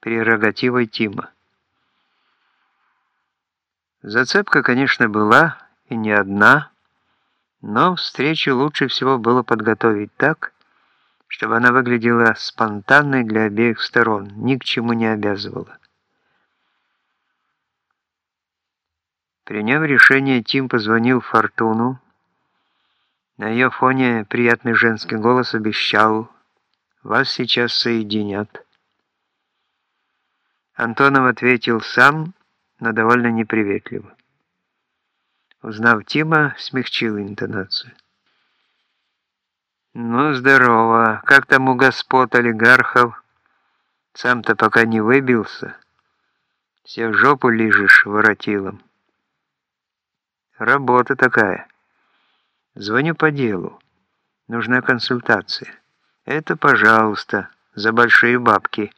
прерогативой Тима. Зацепка, конечно, была, и не одна, но встречу лучше всего было подготовить так, чтобы она выглядела спонтанной для обеих сторон, ни к чему не обязывала. Приняв решение, Тим позвонил Фортуну. На ее фоне приятный женский голос обещал «Вас сейчас соединят». Антонов ответил сам, но довольно неприветливо. Узнав Тима, смягчил интонацию. «Ну, здорово. Как там у господ олигархов? Сам-то пока не выбился. Все в жопу лижешь воротилом». Работа такая. Звоню по делу. Нужна консультация. Это, пожалуйста, за большие бабки.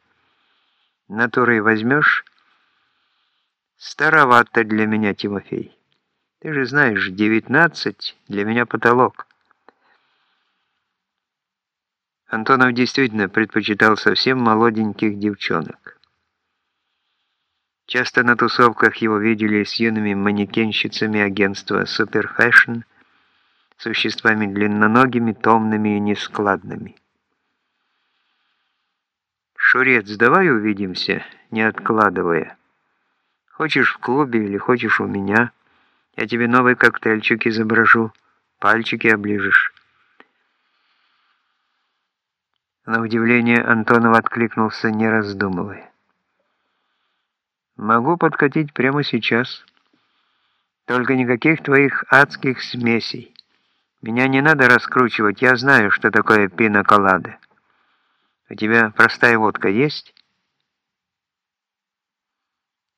Натурой возьмешь? Старовато для меня, Тимофей. Ты же знаешь, 19 для меня потолок. Антонов действительно предпочитал совсем молоденьких девчонок. Часто на тусовках его видели с юными манекенщицами агентства Super Fashion, существами длинноногими, томными и нескладными. «Шурец, давай увидимся, не откладывая. Хочешь в клубе или хочешь у меня, я тебе новый коктейльчик изображу, пальчики оближешь». На удивление Антонов откликнулся, не раздумывая. Могу подкатить прямо сейчас. Только никаких твоих адских смесей. Меня не надо раскручивать, я знаю, что такое пина-колада. У тебя простая водка есть?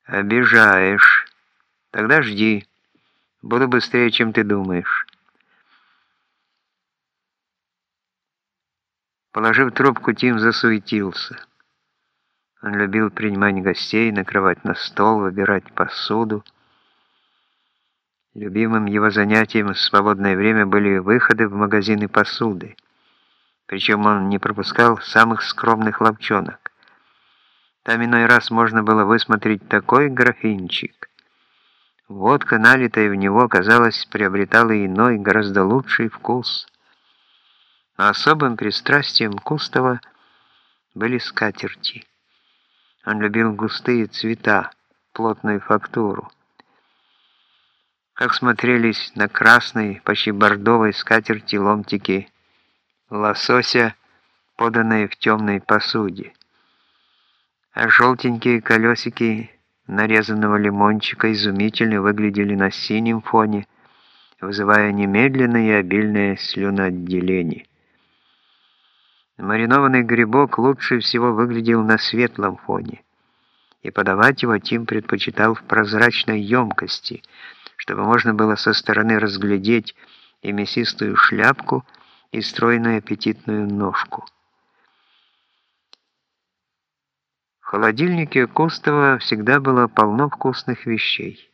Обижаешь. Тогда жди. Буду быстрее, чем ты думаешь. Положив трубку, Тим засуетился. Он любил принимать гостей, накрывать на стол, выбирать посуду. Любимым его занятием в свободное время были выходы в магазины посуды. Причем он не пропускал самых скромных лапчонок. Там иной раз можно было высмотреть такой графинчик. Водка, налитая в него, казалось, приобретала иной, гораздо лучший вкус. Но особым пристрастием Кустова были скатерти. Он любил густые цвета, плотную фактуру. Как смотрелись на красной, почти бордовой скатерти ломтики лосося, поданные в темной посуде. А желтенькие колесики нарезанного лимончика изумительно выглядели на синем фоне, вызывая немедленное и обильное слюноотделение. Маринованный грибок лучше всего выглядел на светлом фоне, и подавать его Тим предпочитал в прозрачной емкости, чтобы можно было со стороны разглядеть и мясистую шляпку, и стройную аппетитную ножку. В холодильнике Кустова всегда было полно вкусных вещей.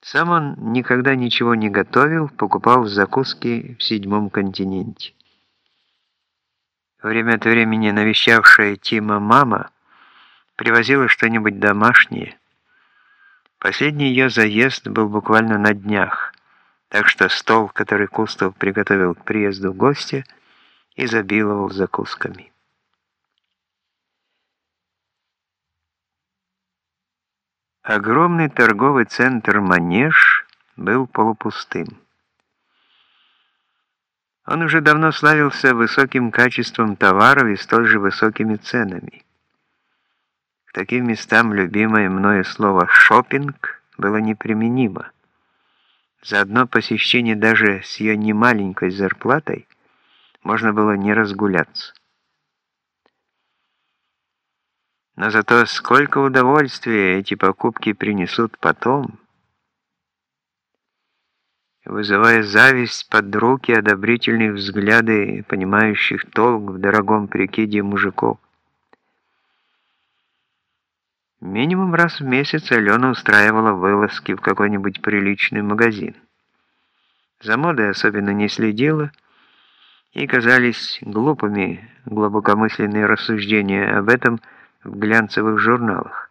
Сам он никогда ничего не готовил, покупал закуски в седьмом континенте. Время от времени навещавшая Тима мама привозила что-нибудь домашнее. Последний ее заезд был буквально на днях, так что стол, который Кустов приготовил к приезду гостя, изобиловал закусками. Огромный торговый центр «Манеж» был полупустым. Он уже давно славился высоким качеством товаров и столь же высокими ценами. К таким местам любимое мною слово «шопинг» было неприменимо. За одно посещение даже с ее немаленькой зарплатой можно было не разгуляться. Но зато сколько удовольствия эти покупки принесут потом – вызывая зависть подруг и одобрительные взгляды понимающих толк в дорогом прикиде мужиков. Минимум раз в месяц Алена устраивала вылазки в какой-нибудь приличный магазин. За модой особенно не следила, и казались глупыми глубокомысленные рассуждения об этом в глянцевых журналах.